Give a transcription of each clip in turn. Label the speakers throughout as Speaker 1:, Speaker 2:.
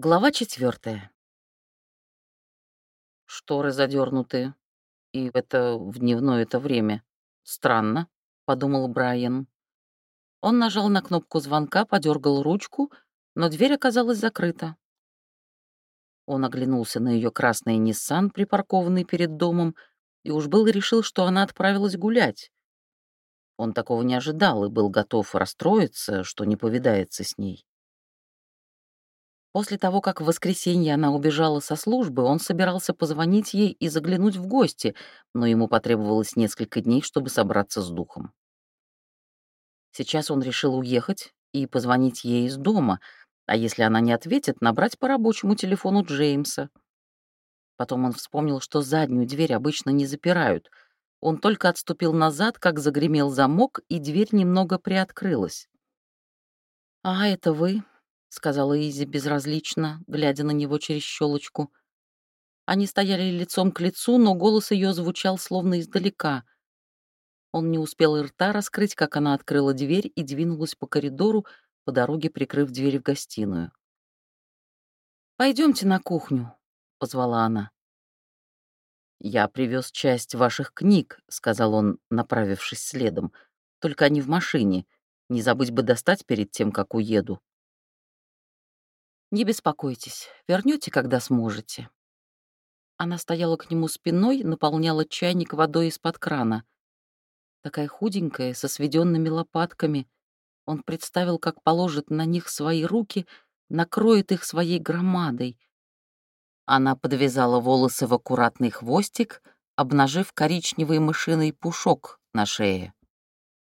Speaker 1: Глава четвертая. Шторы задернуты, и это в дневное это время. Странно, подумал Брайан. Он нажал на кнопку звонка, подергал ручку, но дверь оказалась закрыта. Он оглянулся на ее красный Ниссан, припаркованный перед домом, и уж был решил, что она отправилась гулять. Он такого не ожидал и был готов расстроиться, что не повидается с ней. После того, как в воскресенье она убежала со службы, он собирался позвонить ей и заглянуть в гости, но ему потребовалось несколько дней, чтобы собраться с духом. Сейчас он решил уехать и позвонить ей из дома, а если она не ответит, набрать по рабочему телефону Джеймса. Потом он вспомнил, что заднюю дверь обычно не запирают. Он только отступил назад, как загремел замок, и дверь немного приоткрылась. «А, это вы?» — сказала Изи безразлично, глядя на него через щелочку. Они стояли лицом к лицу, но голос ее звучал словно издалека. Он не успел рта раскрыть, как она открыла дверь и двинулась по коридору, по дороге прикрыв дверь в гостиную. Пойдемте на кухню», — позвала она. «Я привез часть ваших книг», — сказал он, направившись следом. «Только они в машине. Не забыть бы достать перед тем, как уеду». Не беспокойтесь, вернете, когда сможете. Она стояла к нему спиной, наполняла чайник водой из-под крана. Такая худенькая, со сведенными лопатками. Он представил, как положит на них свои руки, накроет их своей громадой. Она подвязала волосы в аккуратный хвостик, обнажив коричневый мышиный пушок на шее.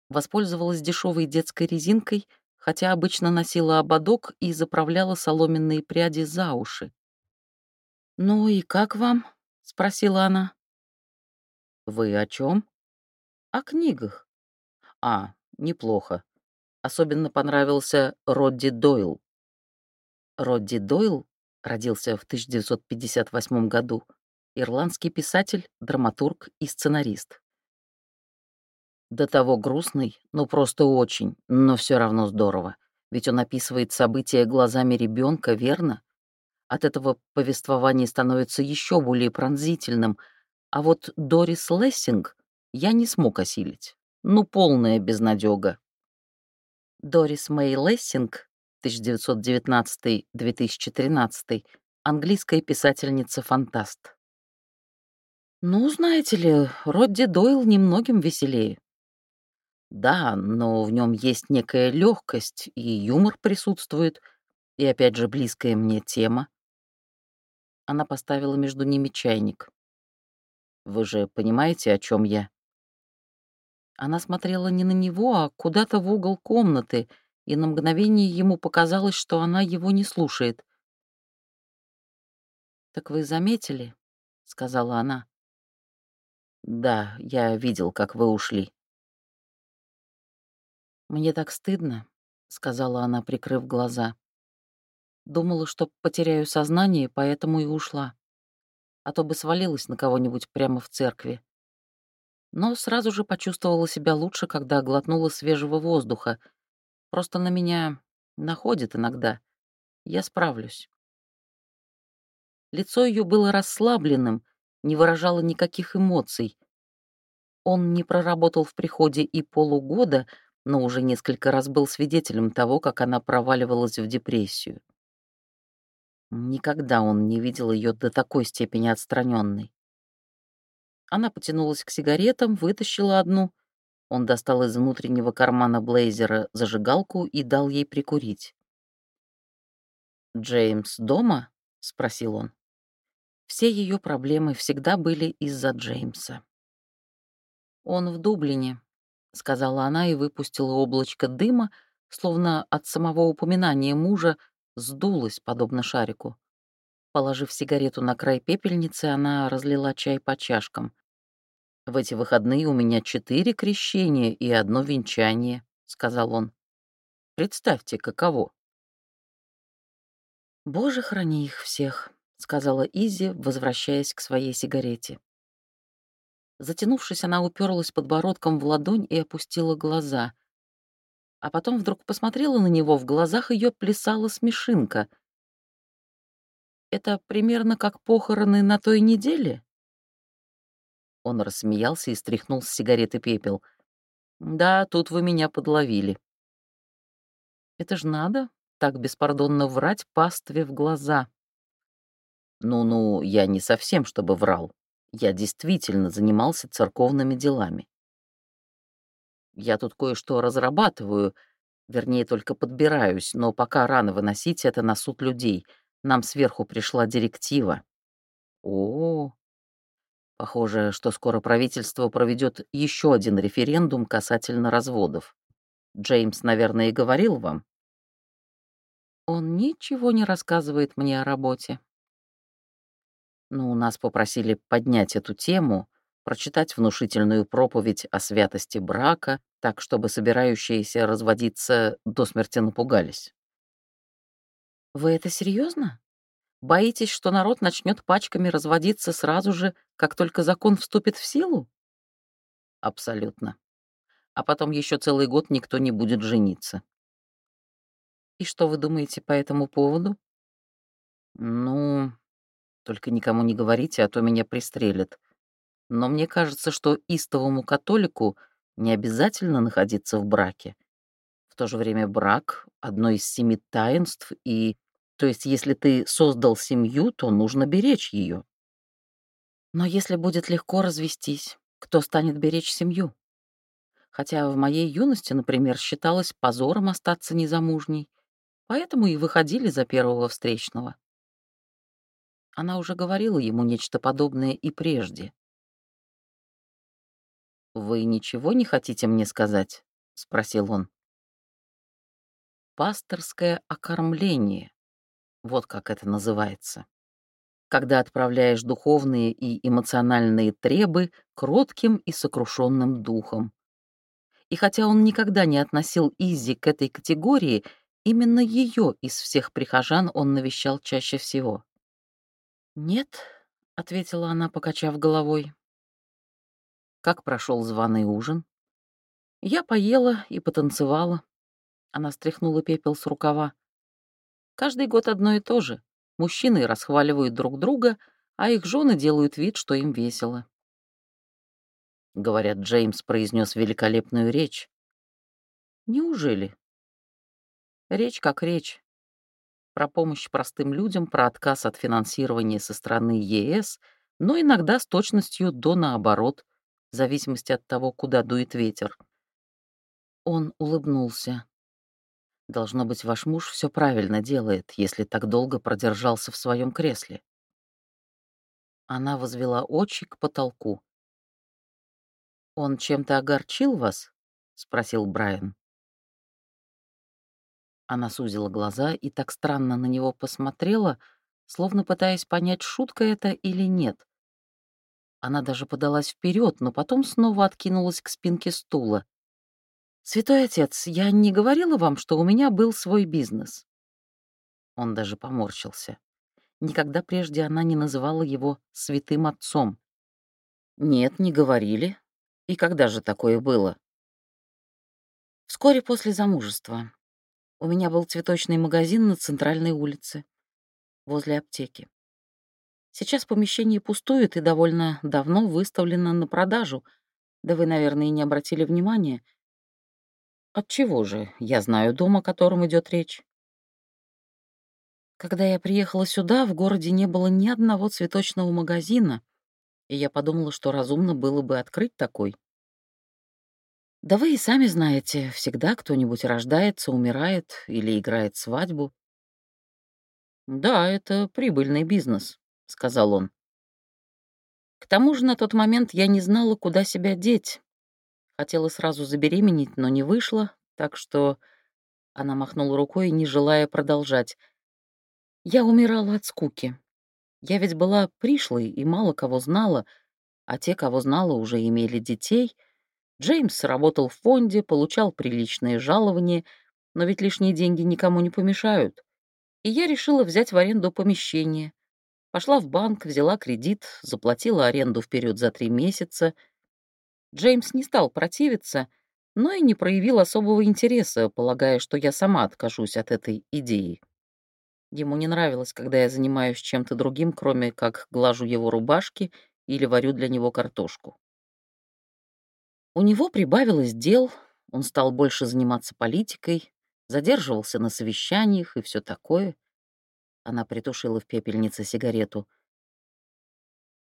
Speaker 1: Воспользовалась дешевой детской резинкой, хотя обычно носила ободок и заправляла соломенные пряди за уши. «Ну и как вам?» — спросила она. «Вы о чем? «О книгах». «А, неплохо. Особенно понравился Родди Дойл». Родди Дойл родился в 1958 году, ирландский писатель, драматург и сценарист. До того грустный, ну просто очень, но все равно здорово. Ведь он описывает события глазами ребенка, верно? От этого повествование становится еще более пронзительным. А вот Дорис Лессинг я не смог осилить. Ну, полная безнадега. Дорис Мэй Лессинг, 1919-2013, английская писательница-фантаст. Ну, знаете ли, Родди Дойл немногим веселее. Да, но в нем есть некая легкость, и юмор присутствует, и опять же близкая мне тема. Она поставила между ними чайник. Вы же понимаете, о чем я? Она смотрела не на него, а куда-то в угол комнаты, и на мгновение ему показалось, что она его не слушает. «Так вы заметили?» — сказала она. «Да, я видел, как вы ушли». «Мне так стыдно», — сказала она, прикрыв глаза. Думала, что потеряю сознание, поэтому и ушла. А то бы свалилась на кого-нибудь прямо в церкви. Но сразу же почувствовала себя лучше, когда глотнула свежего воздуха. Просто на меня находит иногда. Я справлюсь. Лицо ее было расслабленным, не выражало никаких эмоций. Он не проработал в приходе и полугода, но уже несколько раз был свидетелем того, как она проваливалась в депрессию. Никогда он не видел ее до такой степени отстраненной. Она потянулась к сигаретам, вытащила одну. Он достал из внутреннего кармана блейзера зажигалку и дал ей прикурить. «Джеймс дома?» — спросил он. Все ее проблемы всегда были из-за Джеймса. «Он в Дублине», — сказала она и выпустила облачко дыма, словно от самого упоминания мужа сдулась, подобно шарику. Положив сигарету на край пепельницы, она разлила чай по чашкам. «В эти выходные у меня четыре крещения и одно венчание», — сказал он. «Представьте, каково». «Боже, храни их всех», — сказала Изи, возвращаясь к своей сигарете. Затянувшись, она уперлась подбородком в ладонь и опустила глаза. А потом вдруг посмотрела на него, в глазах ее плясала смешинка. Это примерно как похороны на той неделе?» Он рассмеялся и стряхнул с сигареты пепел. «Да, тут вы меня подловили». «Это ж надо так беспардонно врать пастве в глаза». «Ну-ну, я не совсем, чтобы врал. Я действительно занимался церковными делами. Я тут кое-что разрабатываю, вернее, только подбираюсь, но пока рано выносить это на суд людей. Нам сверху пришла директива. О, похоже, что скоро правительство проведет еще один референдум касательно разводов. Джеймс, наверное, и говорил вам. Он ничего не рассказывает мне о работе. Ну, нас попросили поднять эту тему, прочитать внушительную проповедь о святости брака, так, чтобы собирающиеся разводиться до смерти напугались. Вы это серьезно? Боитесь, что народ начнет пачками разводиться сразу же, как только закон вступит в силу? Абсолютно. А потом еще целый год никто не будет жениться. И что вы думаете по этому поводу? Ну, только никому не говорите, а то меня пристрелят. Но мне кажется, что истовому католику не обязательно находиться в браке. В то же время брак — одно из семи таинств, и... То есть если ты создал семью, то нужно беречь ее. Но если будет легко развестись, кто станет беречь семью? Хотя в моей юности, например, считалось позором остаться незамужней, поэтому и выходили за первого встречного. Она уже говорила ему нечто подобное и прежде. «Вы ничего не хотите мне сказать?» — спросил он. «Пасторское окормление. Вот как это называется. Когда отправляешь духовные и эмоциональные требы кротким и сокрушенным духом. И хотя он никогда не относил Изи к этой категории, именно ее из всех прихожан он навещал чаще всего. «Нет», — ответила она, покачав головой. Как прошел званый ужин? Я поела и потанцевала. Она стряхнула пепел с рукава. Каждый год одно и то же. Мужчины расхваливают друг друга, а их жены делают вид, что им весело. Говорят, Джеймс произнес великолепную речь. Неужели? Речь как речь. Про помощь простым людям, про отказ от финансирования со стороны ЕС, но иногда с точностью до наоборот — в зависимости от того, куда дует ветер. Он улыбнулся. «Должно быть, ваш муж все правильно делает, если так долго продержался в своем кресле». Она возвела очи к потолку. «Он чем-то огорчил вас?» — спросил Брайан. Она сузила глаза и так странно на него посмотрела, словно пытаясь понять, шутка это или нет. Она даже подалась вперед, но потом снова откинулась к спинке стула. «Святой отец, я не говорила вам, что у меня был свой бизнес?» Он даже поморщился. Никогда прежде она не называла его святым отцом. «Нет, не говорили. И когда же такое было?» «Вскоре после замужества. У меня был цветочный магазин на центральной улице, возле аптеки. Сейчас помещение пустует и довольно давно выставлено на продажу. Да вы, наверное, и не обратили внимания. Отчего же? Я знаю дом, о котором идет речь. Когда я приехала сюда, в городе не было ни одного цветочного магазина, и я подумала, что разумно было бы открыть такой. Да вы и сами знаете, всегда кто-нибудь рождается, умирает или играет свадьбу. Да, это прибыльный бизнес. — сказал он. К тому же на тот момент я не знала, куда себя деть. Хотела сразу забеременеть, но не вышло, так что... Она махнула рукой, не желая продолжать. Я умирала от скуки. Я ведь была пришлой и мало кого знала, а те, кого знала, уже имели детей. Джеймс работал в фонде, получал приличные жалования, но ведь лишние деньги никому не помешают. И я решила взять в аренду помещение. Пошла в банк, взяла кредит, заплатила аренду вперед за три месяца. Джеймс не стал противиться, но и не проявил особого интереса, полагая, что я сама откажусь от этой идеи. Ему не нравилось, когда я занимаюсь чем-то другим, кроме как глажу его рубашки или варю для него картошку. У него прибавилось дел, он стал больше заниматься политикой, задерживался на совещаниях и все такое. Она притушила в пепельнице сигарету.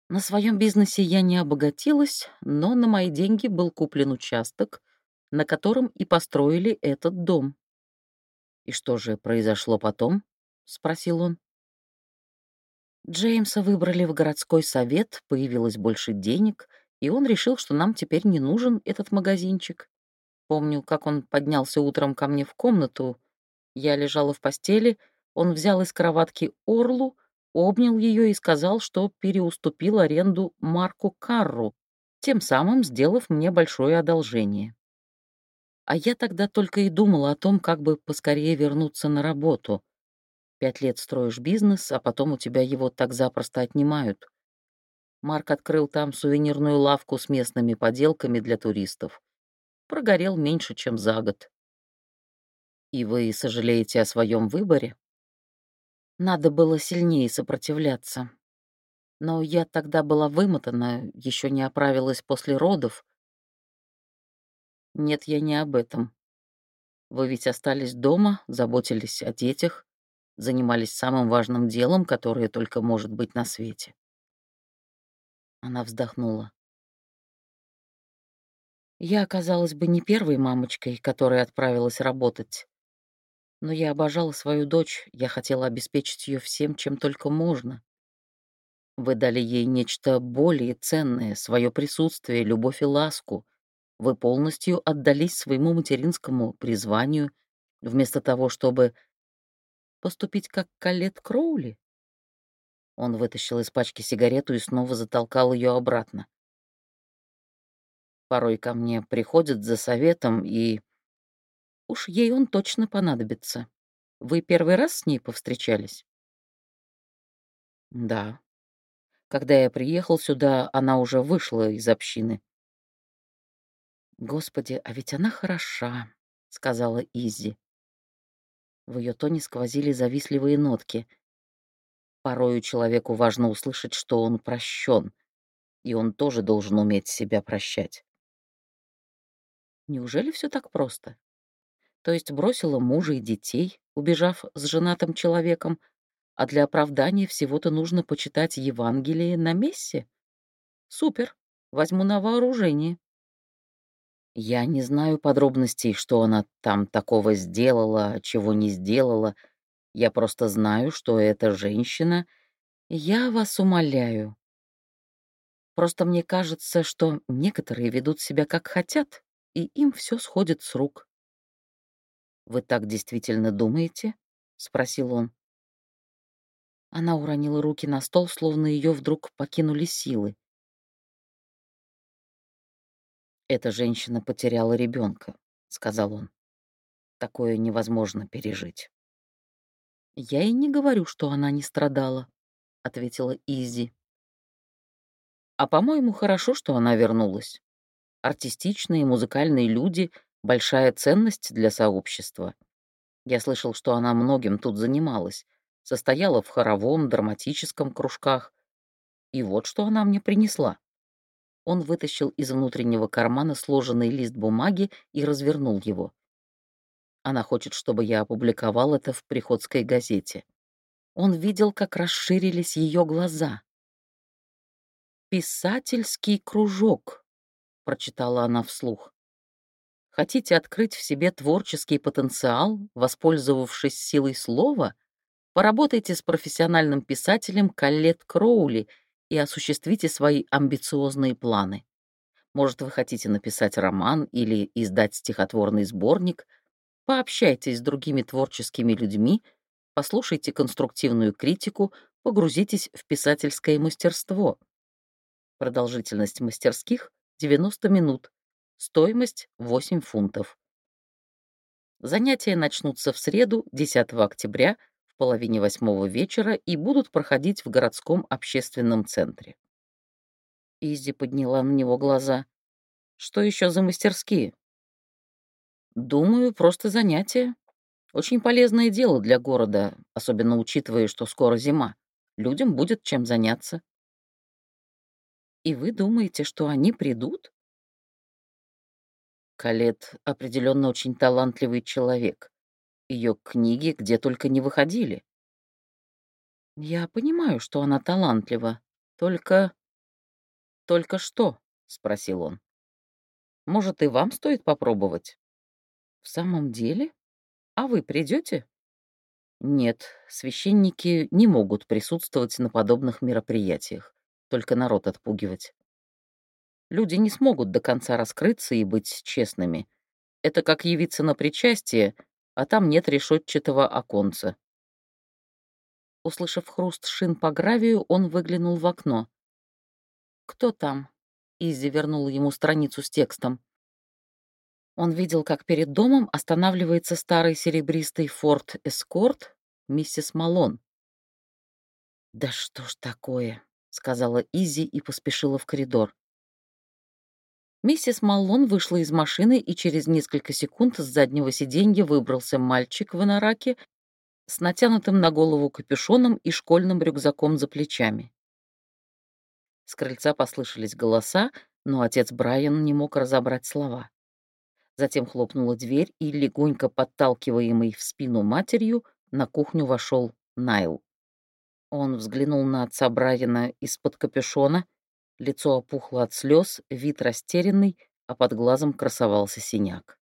Speaker 1: На своем бизнесе я не обогатилась, но на мои деньги был куплен участок, на котором и построили этот дом. «И что же произошло потом?» — спросил он. Джеймса выбрали в городской совет, появилось больше денег, и он решил, что нам теперь не нужен этот магазинчик. Помню, как он поднялся утром ко мне в комнату. Я лежала в постели, он взял из кроватки орлу, обнял ее и сказал, что переуступил аренду Марку Карру, тем самым сделав мне большое одолжение. А я тогда только и думала о том, как бы поскорее вернуться на работу. Пять лет строишь бизнес, а потом у тебя его так запросто отнимают. Марк открыл там сувенирную лавку с местными поделками для туристов. Прогорел меньше, чем за год. И вы сожалеете о своем выборе? Надо было сильнее сопротивляться. Но я тогда была вымотана, еще не оправилась после родов. Нет, я не об этом. Вы ведь остались дома, заботились о детях занимались самым важным делом, которое только может быть на свете. Она вздохнула. Я оказалась бы не первой мамочкой, которая отправилась работать. Но я обожала свою дочь, я хотела обеспечить ее всем, чем только можно. Вы дали ей нечто более ценное, свое присутствие, любовь и ласку. Вы полностью отдались своему материнскому призванию, вместо того, чтобы Поступить как Калет Кроули? Он вытащил из пачки сигарету и снова затолкал ее обратно. Порой ко мне приходят за советом, и... Уж ей он точно понадобится. Вы первый раз с ней повстречались? Да. Когда я приехал сюда, она уже вышла из общины. Господи, а ведь она хороша, сказала Изи. В ее тоне сквозили завистливые нотки. Порою человеку важно услышать, что он прощен, и он тоже должен уметь себя прощать. Неужели все так просто? То есть бросила мужа и детей, убежав с женатым человеком, а для оправдания всего-то нужно почитать Евангелие на мессе? Супер, возьму на вооружение. Я не знаю подробностей, что она там такого сделала, чего не сделала. Я просто знаю, что эта женщина... Я вас умоляю. Просто мне кажется, что некоторые ведут себя как хотят, и им все сходит с рук. «Вы так действительно думаете?» — спросил он. Она уронила руки на стол, словно ее вдруг покинули силы. «Эта женщина потеряла ребенка», — сказал он. «Такое невозможно пережить». «Я и не говорю, что она не страдала», — ответила Изи. «А, по-моему, хорошо, что она вернулась. Артистичные музыкальные люди — большая ценность для сообщества. Я слышал, что она многим тут занималась, состояла в хоровом, драматическом кружках. И вот что она мне принесла. Он вытащил из внутреннего кармана сложенный лист бумаги и развернул его. Она хочет, чтобы я опубликовал это в приходской газете. Он видел, как расширились ее глаза. «Писательский кружок», — прочитала она вслух. «Хотите открыть в себе творческий потенциал, воспользовавшись силой слова? Поработайте с профессиональным писателем Каллет Кроули — и осуществите свои амбициозные планы. Может, вы хотите написать роман или издать стихотворный сборник, пообщайтесь с другими творческими людьми, послушайте конструктивную критику, погрузитесь в писательское мастерство. Продолжительность мастерских — 90 минут, стоимость — 8 фунтов. Занятия начнутся в среду, 10 октября, в половине восьмого вечера и будут проходить в городском общественном центре. Изи подняла на него глаза. «Что еще за мастерские?» «Думаю, просто занятия. Очень полезное дело для города, особенно учитывая, что скоро зима. Людям будет чем заняться. И вы думаете, что они придут? Калет определенно очень талантливый человек. Ее книги где только не выходили. Я понимаю, что она талантлива. Только... Только что? Спросил он. Может, и вам стоит попробовать? В самом деле? А вы придете? Нет, священники не могут присутствовать на подобных мероприятиях, только народ отпугивать. Люди не смогут до конца раскрыться и быть честными. Это как явиться на причастие, а там нет решетчатого оконца. Услышав хруст шин по гравию, он выглянул в окно. «Кто там?» Изи вернула ему страницу с текстом. Он видел, как перед домом останавливается старый серебристый Форд Эскорт миссис Малон. «Да что ж такое?» — сказала Изи и поспешила в коридор. Миссис Малон вышла из машины, и через несколько секунд с заднего сиденья выбрался мальчик в инараке с натянутым на голову капюшоном и школьным рюкзаком за плечами. С крыльца послышались голоса, но отец Брайан не мог разобрать слова. Затем хлопнула дверь, и, легонько подталкиваемый в спину матерью, на кухню вошел Найл. Он взглянул на отца Брайана из-под капюшона, лицо опухло от слез, вид растерянный, а под глазом красовался синяк.